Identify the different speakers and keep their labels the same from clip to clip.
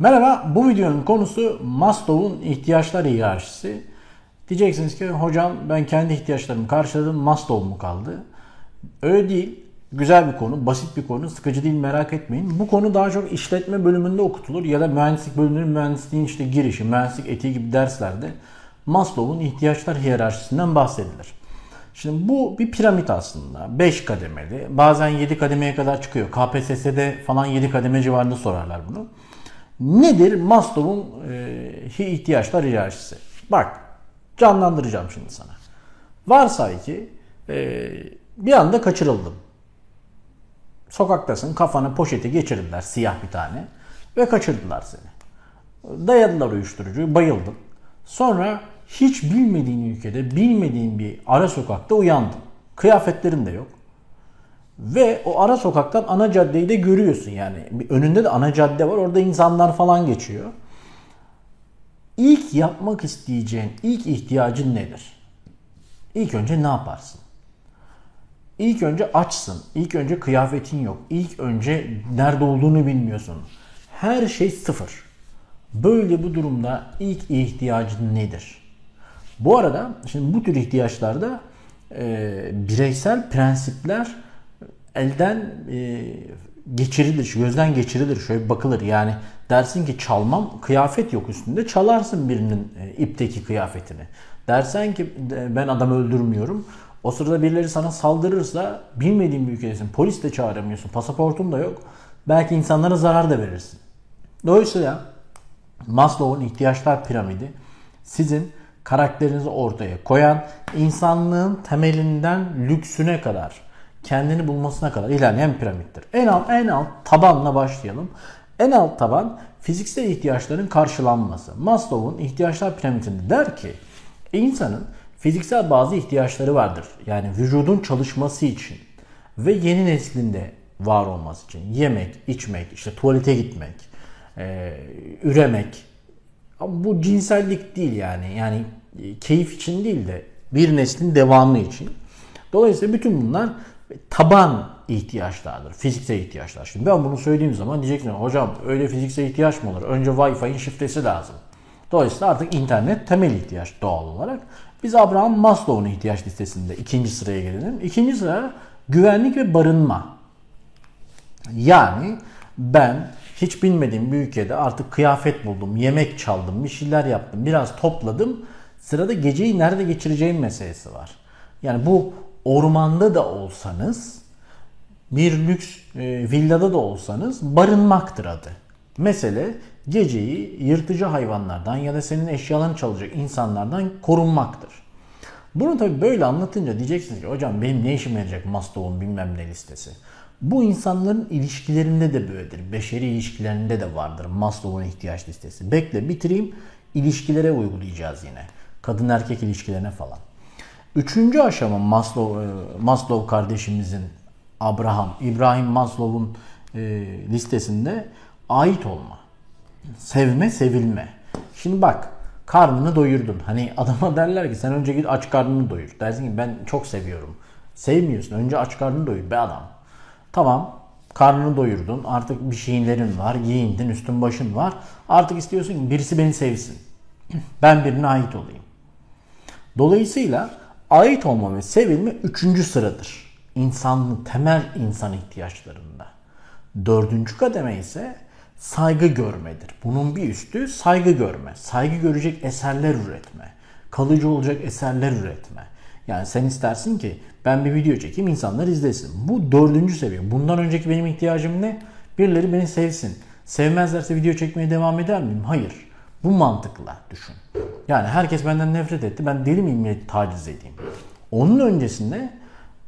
Speaker 1: Merhaba, bu videonun konusu Maslow'un ihtiyaçlar hiyerarşisi. Diyeceksiniz ki hocam ben kendi ihtiyaçlarımı karşıladım, Maslow mu kaldı? Öyle değil. Güzel bir konu, basit bir konu, sıkıcı değil merak etmeyin. Bu konu daha çok işletme bölümünde okutulur ya da mühendislik bölümünün mühendisliğin işte girişi, mühendislik etiği gibi derslerde Maslow'un ihtiyaçlar hiyerarşisinden bahsedilir. Şimdi bu bir piramit aslında. 5 kademeli. Bazen 7 kademeye kadar çıkıyor. KPSS'de falan 7 kademe civarında sorarlar bunu. Nedir Maslow'un e, ihtiyaçlar hiyerarşisi? Bak canlandıracağım şimdi sana. Varsay ki e, bir anda kaçırıldım. Sokaktasın kafana poşeti geçirdiler siyah bir tane ve kaçırdılar seni. Dayadılar uyuşturucuyu bayıldın. Sonra hiç bilmediğin ülkede bilmediğin bir ara sokakta uyandın. Kıyafetlerin de yok. Ve o ara sokaktan ana caddeyi de görüyorsun yani. Önünde de ana cadde var. Orada insanlar falan geçiyor. İlk yapmak isteyeceğin ilk ihtiyacın nedir? İlk önce ne yaparsın? İlk önce açsın. İlk önce kıyafetin yok. İlk önce nerede olduğunu bilmiyorsun. Her şey sıfır. Böyle bu durumda ilk ihtiyacın nedir? Bu arada şimdi bu tür ihtiyaçlarda e, bireysel prensipler elden e, geçirilir, gözden geçirilir, şöyle bakılır. Yani dersin ki çalmam, kıyafet yok üstünde, çalarsın birinin e, ipteki kıyafetini. Dersen ki ben adam öldürmüyorum, o sırada birileri sana saldırırsa bilmediğin bir ülkedesin, polis de çağıramıyorsun, pasaportun da yok. Belki insanlara zarar da verirsin. Dolayısıyla Maslow'un ihtiyaçlar piramidi sizin karakterinizi ortaya koyan, insanlığın temelinden lüksüne kadar, kendini bulmasına kadar ilerleyen piramittir. En alt, en alt tabanla başlayalım. En alt taban fiziksel ihtiyaçların karşılanması. Maslow'un ihtiyaçlar piramidinde der ki insanın fiziksel bazı ihtiyaçları vardır. Yani vücudun çalışması için ve yeni neslinde var olması için. Yemek, içmek, işte tuvalete gitmek, e, üremek. Ama bu cinsellik değil yani. Yani e, keyif için değil de bir neslin devamı için. Dolayısıyla bütün bunlar taban ihtiyaçlardır. Fiziksel ihtiyaçlar. Şimdi ben bunu söylediğim zaman diyeceksin hocam öyle fiziksel ihtiyaç mı olur? Önce Wi-Fi'nin şifresi lazım. Dolayısıyla artık internet temel ihtiyaç doğal olarak. Biz Abraham Maslow'un ihtiyaç listesinde ikinci sıraya gelelim. İkinci sıra güvenlik ve barınma. Yani ben hiç bilmediğim bir ülkede artık kıyafet buldum, yemek çaldım, bir şeyler yaptım, biraz topladım. Sırada geceyi nerede geçireceğim meselesi var. Yani bu ormanda da olsanız, bir lüks e, villada da olsanız barınmaktır adı. Mesele geceyi yırtıcı hayvanlardan ya da senin eşyalarını çalacak insanlardan korunmaktır. Bunu tabi böyle anlatınca diyeceksiniz ki hocam benim ne işime yarayacak Maslow'un bilmem ne listesi. Bu insanların ilişkilerinde de böyledir. Beşeri ilişkilerinde de vardır Maslow'un ihtiyaç listesi. Bekle bitireyim ilişkilere uygulayacağız yine. Kadın erkek ilişkilerine falan. Üçüncü aşama Maslow, e, Maslow kardeşimizin Abraham, İbrahim Maslow'un e, listesinde ait olma. Sevme, sevilme. Şimdi bak karnını doyurdun. Hani adama derler ki sen önce git aç karnını doyur. Dersin ki ben çok seviyorum. Sevmiyorsun. Önce aç karnını doyur be adam. Tamam karnını doyurdun. Artık bir şeylerin var. Giyindin. Üstün başın var. Artık istiyorsun ki birisi beni sevsin. Ben birine ait olayım. Dolayısıyla ait olma ve sevilme üçüncü sıradır. İnsanın temel insan ihtiyaçlarında. Dördüncü kademe ise saygı görmedir. Bunun bir üstü saygı görme. Saygı görecek eserler üretme. Kalıcı olacak eserler üretme. Yani sen istersin ki ben bir video çekeyim insanlar izlesin. Bu dördüncü seviye. Bundan önceki benim ihtiyacım ne? Birileri beni sevsin. Sevmezlerse video çekmeye devam eder miyim? Hayır. Bu mantıkla düşün. Yani herkes benden nefret etti. Ben deli miyim taciz edeyim? Onun öncesinde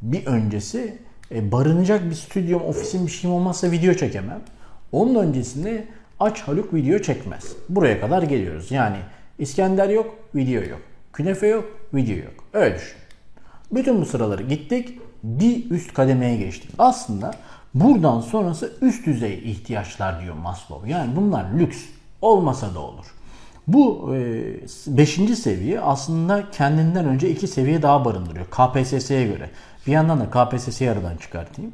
Speaker 1: bir öncesi e, barınacak bir stüdyom, ofisim bir şeyim olmazsa video çekemem. Onun öncesinde aç Haluk video çekmez. Buraya kadar geliyoruz. Yani İskender yok, video yok. Künefe yok, video yok. Öyle düşün. Bütün bu sıraları gittik. Bir üst kademeye geçtik. Aslında buradan sonrası üst düzey ihtiyaçlar diyor Maslow. Yani bunlar lüks. Olmasa da olur. Bu 5. E, seviye aslında kendinden önce iki seviye daha barındırıyor KPSS'ye göre. Bir yandan da KPSS'yi aradan çıkartayım.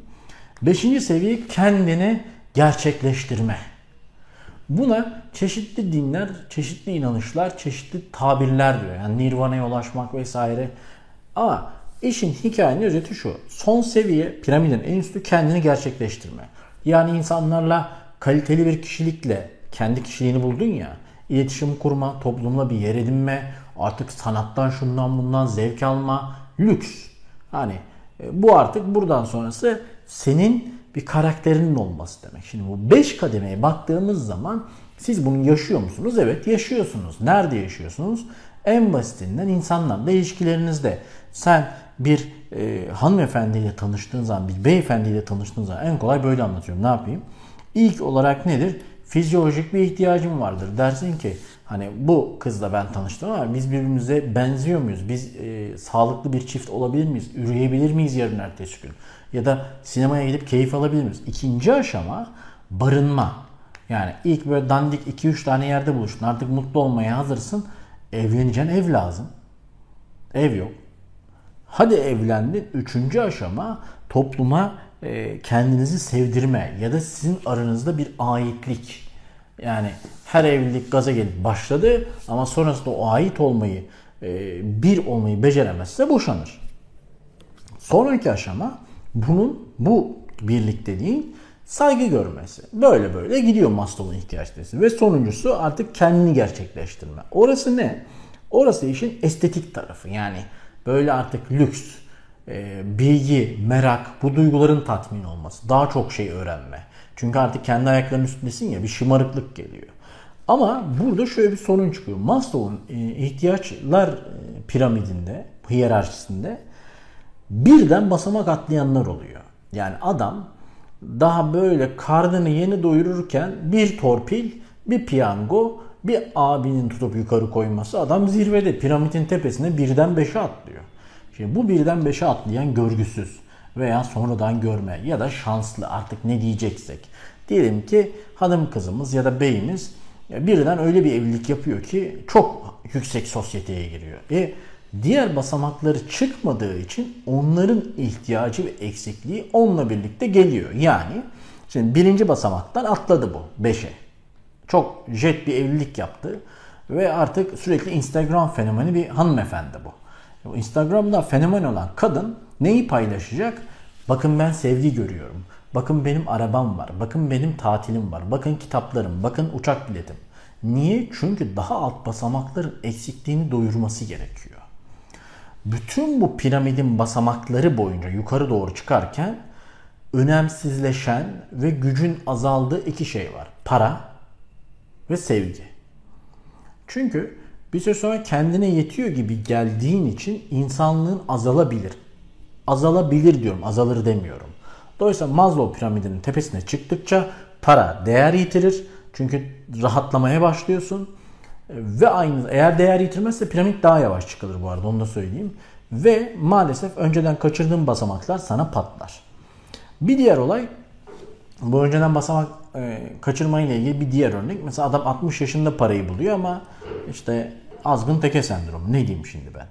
Speaker 1: 5. seviye kendini gerçekleştirme. Buna çeşitli dinler, çeşitli inanışlar, çeşitli tabirler diyor. Yani nirvana'ya ulaşmak vesaire. Ama işin hikayenin özeti şu. Son seviye piramidin en üstü kendini gerçekleştirme. Yani insanlarla kaliteli bir kişilikle kendi kişiliğini buldun ya. İletişim kurma, toplumla bir yer edinme, artık sanattan şundan bundan zevk alma, lüks. Hani bu artık buradan sonrası senin bir karakterinin olması demek. Şimdi bu 5 kademeye baktığımız zaman siz bunu yaşıyor musunuz? Evet yaşıyorsunuz. Nerede yaşıyorsunuz? En basitinden insanlarla ilişkilerinizde. Sen bir e, hanımefendiyle tanıştığın zaman, bir beyefendiyle tanıştığın zaman en kolay böyle anlatıyorum. Ne yapayım? İlk olarak nedir? Fizyolojik bir ihtiyacım vardır. Dersin ki hani bu kızla ben tanıştım ama biz birbirimize benziyor muyuz? Biz e, sağlıklı bir çift olabilir miyiz? Üreyebilir miyiz yarın ertesi gün? Ya da sinemaya gidip keyif alabilir miyiz? İkinci aşama barınma. Yani ilk böyle dandik 2-3 tane yerde buluştun. Artık mutlu olmaya hazırsın. Evleneceksin ev lazım. Ev yok. Hadi evlendin. Üçüncü aşama topluma kendinizi sevdirme ya da sizin aranızda bir aitlik. Yani her evlilik gaza gelip başladı ama sonrasında o ait olmayı, e, bir olmayı beceremezse boşanır. Sonraki aşama bunun bu birlikteliğin saygı görmesi. Böyle böyle gidiyor Maslow'un ihtiyaç. Ve sonuncusu artık kendini gerçekleştirme. Orası ne? Orası işin estetik tarafı. Yani böyle artık lüks, e, bilgi, merak, bu duyguların tatmin olması. Daha çok şey öğrenme. Çünkü artık kendi ayaklarının üstündesin ya bir şımarıklık geliyor. Ama burada şöyle bir sorun çıkıyor. Maslow'un e, ihtiyaçlar e, piramidinde, hiyerarşisinde birden basamak atlayanlar oluyor. Yani adam daha böyle karnını yeni doyururken bir torpil, bir piyango, bir abinin tutup yukarı koyması adam zirvede piramidin tepesine birden beşe atlıyor. Şimdi bu birden beşe atlayan görgüsüz veya sonradan görme ya da şanslı artık ne diyeceksek. Diyelim ki hanım kızımız ya da beyimiz birden öyle bir evlilik yapıyor ki çok yüksek sosyeteye giriyor. E diğer basamakları çıkmadığı için onların ihtiyacı ve eksikliği onunla birlikte geliyor. Yani şimdi birinci basamaktan atladı bu 5'e. Çok jet bir evlilik yaptı ve artık sürekli Instagram fenomeni bir hanımefendi bu. Instagram'da fenomen olan kadın neyi paylaşacak? Bakın ben sevgi görüyorum. Bakın benim arabam var. Bakın benim tatilim var. Bakın kitaplarım. Bakın uçak biletim. Niye? Çünkü daha alt basamakların eksikliğini doyurması gerekiyor. Bütün bu piramidin basamakları boyunca yukarı doğru çıkarken önemsizleşen ve gücün azaldığı iki şey var. Para ve sevgi. Çünkü bir süre sonra kendine yetiyor gibi geldiğin için insanlığın azalabilir. Azalabilir diyorum, azalır demiyorum. Dolayısıyla Maslow piramidinin tepesine çıktıkça para değer yitirir. Çünkü rahatlamaya başlıyorsun. Ve aynı eğer değer yitirmezse piramit daha yavaş çıkılır bu arada onu da söyleyeyim. Ve maalesef önceden kaçırdığın basamaklar sana patlar. Bir diğer olay bu önceden basamak e, kaçırma ile ilgili bir diğer örnek. Mesela adam 60 yaşında parayı buluyor ama işte azgın teke sendromu. Ne diyeyim şimdi ben?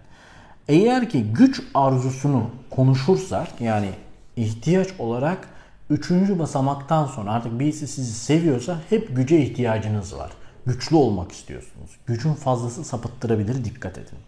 Speaker 1: Eğer ki güç arzusunu konuşursak yani ihtiyaç olarak üçüncü basamaktan sonra artık birisi sizi seviyorsa hep güce ihtiyacınız var. Güçlü olmak istiyorsunuz. Gücün fazlası sapıttırabilir dikkat edin.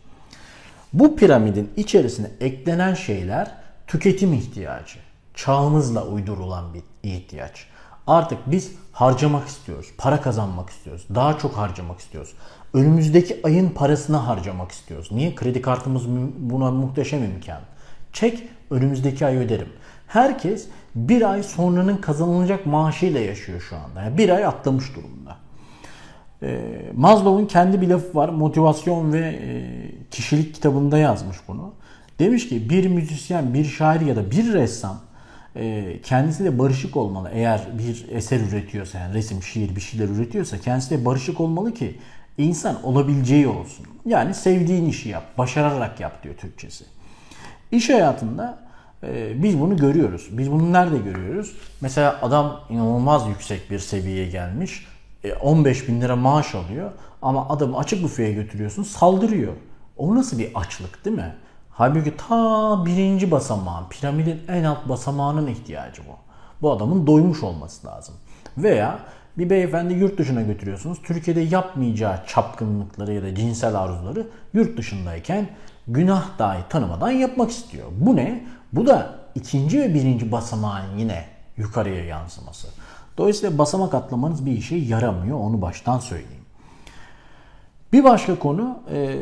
Speaker 1: Bu piramidin içerisine eklenen şeyler tüketim ihtiyacı. Çağımızla uydurulan bir ihtiyaç. Artık biz harcamak istiyoruz. Para kazanmak istiyoruz. Daha çok harcamak istiyoruz. Önümüzdeki ayın parasını harcamak istiyoruz. Niye? Kredi kartımız buna muhteşem imkan. Çek önümüzdeki ay öderim. Herkes bir ay sonranın kazanılacak maaşıyla yaşıyor şu anda. Yani bir ay atlamış durumda. E, Maslow'un kendi bir lafı var. Motivasyon ve e, kişilik kitabında yazmış bunu. Demiş ki bir müzisyen, bir şair ya da bir ressam e, kendisiyle barışık olmalı. Eğer bir eser üretiyorsa, yani resim, şiir bir şeyler üretiyorsa kendisiyle barışık olmalı ki insan olabileceği olsun. Yani sevdiğin işi yap, başararak yap diyor Türkçesi. İş hayatında e, biz bunu görüyoruz. Biz bunu nerede görüyoruz? Mesela adam inanılmaz yüksek bir seviyeye gelmiş. 15 e, bin lira maaş alıyor ama adamı açık büfeye götürüyorsun saldırıyor. O nasıl bir açlık değil mi? Halbuki ta birinci basamağın, piramidin en alt basamağının ihtiyacı bu. Bu adamın doymuş olması lazım. Veya Bir beyefendi yurt dışına götürüyorsunuz. Türkiye'de yapmayacağı çapkınlıkları ya da cinsel arzuları yurt dışındayken günah dahi tanımadan yapmak istiyor. Bu ne? Bu da ikinci ve birinci basamağın yine yukarıya yansıması. Dolayısıyla basamak atlamanız bir işe yaramıyor. Onu baştan söyleyeyim. Bir başka konu e,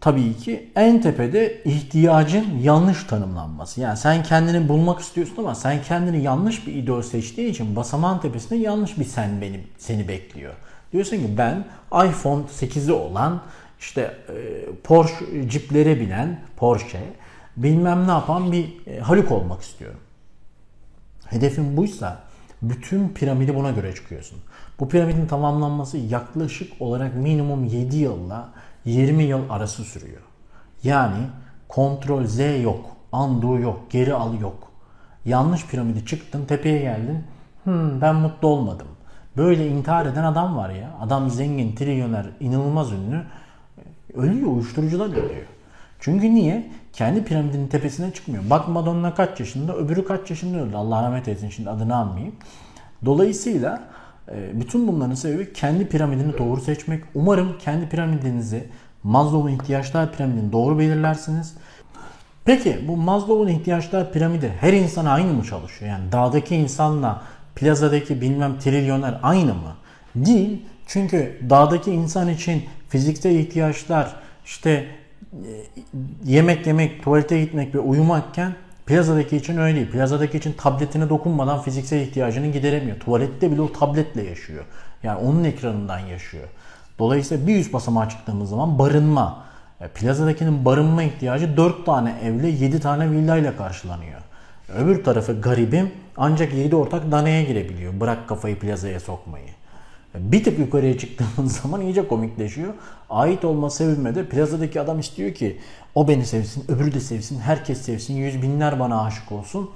Speaker 1: tabii ki en tepede ihtiyacın yanlış tanımlanması. Yani sen kendini bulmak istiyorsun ama sen kendini yanlış bir idol seçtiğin için basamağın tepesinde yanlış bir sen benim seni bekliyor. Diyorsun ki ben iPhone 8'i olan işte e, Porsche ciplere binen Porsche bilmem ne yapan bir e, Haluk olmak istiyorum. Hedefin buysa bütün piramidi buna göre çıkıyorsun. Bu piramidin tamamlanması yaklaşık olarak minimum 7 yılla 20 yıl arası sürüyor. Yani kontrol Z yok, undo yok, geri al yok. Yanlış piramidi çıktın, tepeye geldin. Hmm, ben mutlu olmadım. Böyle intihar eden adam var ya. Adam zengin, trilyoner, inanılmaz ünlü. Ölüyor, uyuşturucular ölüyor. Çünkü niye? Kendi piramidinin tepesine çıkmıyor. Bak Madonna kaç yaşında, öbürü kaç yaşında öldü. Allah rahmet eylesin şimdi adını almayayım. Dolayısıyla e, bütün bunların sebebi kendi piramidini doğru seçmek. Umarım kendi piramidinizi Maslow'un ihtiyaçlar piramidini doğru belirlersiniz. Peki bu Maslow'un ihtiyaçlar piramidi her insana aynı mı çalışıyor? Yani dağdaki insanla plazadaki bilmem trilyoner aynı mı? Değil. Çünkü dağdaki insan için fiziksel ihtiyaçlar işte yemek yemek, tuvalete gitmek ve uyumakken Plazadaki için öyle değil. Plazadaki için tabletine dokunmadan fiziksel ihtiyacını gideremiyor. Tuvalette bile o tabletle yaşıyor. Yani onun ekranından yaşıyor. Dolayısıyla bir üst basamağa çıktığımız zaman barınma. E, plazadakinin barınma ihtiyacı 4 tane evle 7 tane villayla karşılanıyor. Öbür tarafı garibim ancak 7 ortak danaya girebiliyor. Bırak kafayı plazaya sokmayı. Bir tık yukarıya çıktığımız zaman iyice komikleşiyor. Ait olma sevilmede plazadaki adam istiyor ki o beni sevsin, öbürü de sevsin, herkes sevsin, yüz binler bana aşık olsun.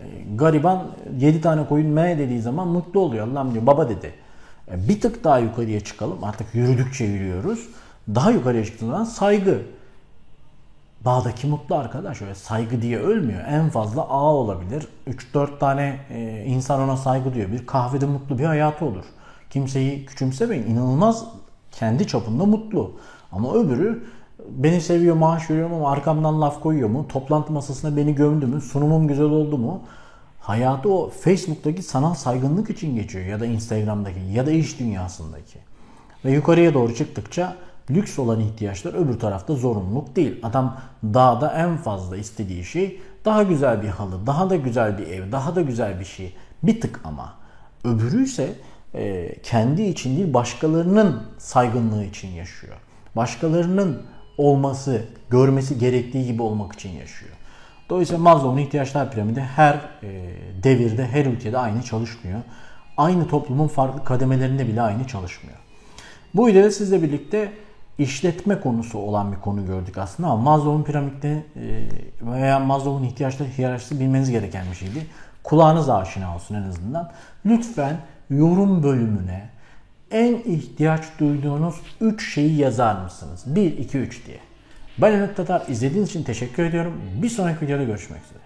Speaker 1: E, gariban 7 tane koyun me dediği zaman mutlu oluyor. Allah'ım diyor baba dedi. E, bir tık daha yukarıya çıkalım. Artık yürüdükçe yürüyoruz. Daha yukarıya çıktığımız zaman saygı. Dağdaki mutlu arkadaş öyle saygı diye ölmüyor. En fazla A olabilir. 3-4 tane e, insan ona saygı duyuyor. Bir kahvede mutlu bir hayatı olur. Kimseyi küçümsemeyin. İnanılmaz kendi çapında mutlu. Ama öbürü beni seviyor, maaş veriyorum ama arkamdan laf koyuyor mu? Toplantı masasına beni gömdü mü? Sunumum güzel oldu mu? Hayatı o Facebook'taki sanal saygınlık için geçiyor ya da Instagram'daki ya da iş dünyasındaki. Ve yukarıya doğru çıktıkça lüks olan ihtiyaçlar öbür tarafta zorunluluk değil. Adam dağda en fazla istediği şey daha güzel bir halı, daha da güzel bir ev, daha da güzel bir şey. Bir tık ama. Öbürü ise e, kendi için değil başkalarının saygınlığı için yaşıyor. Başkalarının olması, görmesi gerektiği gibi olmak için yaşıyor. Dolayısıyla Maslow'un ihtiyaçlar piramidi her e, devirde, her ülkede aynı çalışmıyor. Aynı toplumun farklı kademelerinde bile aynı çalışmıyor. Bu videoda sizle birlikte işletme konusu olan bir konu gördük aslında ama Maslow'un piramidi e, veya Maslow'un ihtiyaçları hiyerarşisi bilmeniz gereken bir şeydi. Kulağınız aşina olsun en azından. Lütfen yorum bölümüne en ihtiyaç duyduğunuz 3 şeyi yazar mısınız? 1, 2, 3 diye. Ben Mehmet Tatar. izlediğiniz için teşekkür ediyorum. Bir sonraki videoda görüşmek üzere.